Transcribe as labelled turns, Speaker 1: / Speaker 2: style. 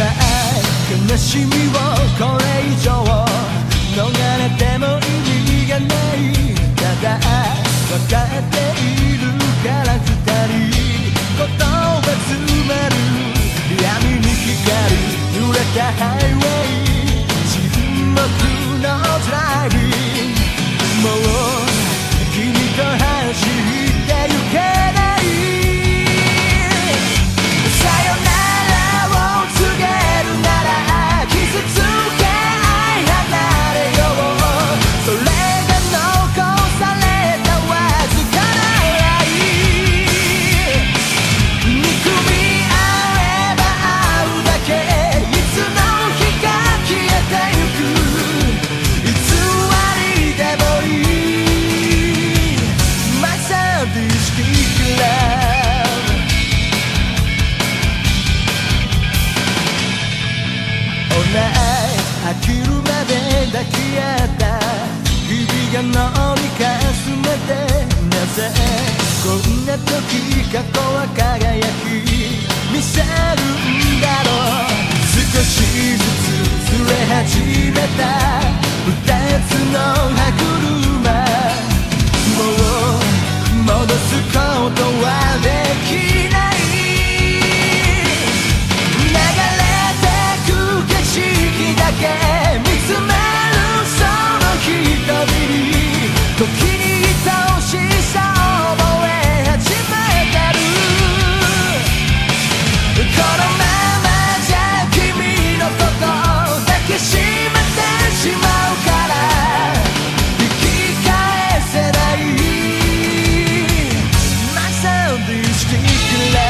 Speaker 1: 悲しみをこれ以上ない飽きるまで抱き合った。日々が脳りかすめてなぜ？こんな時過去は輝きしていくら